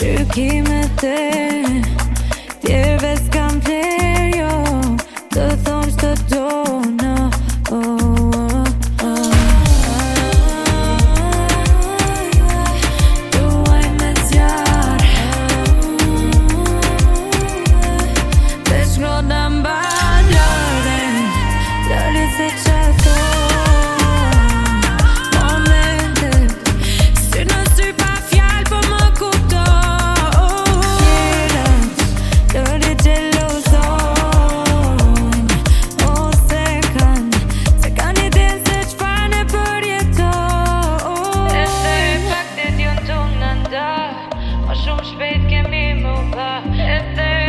Yo que maté, tienes que shumë shpejt kemi më pa Edhe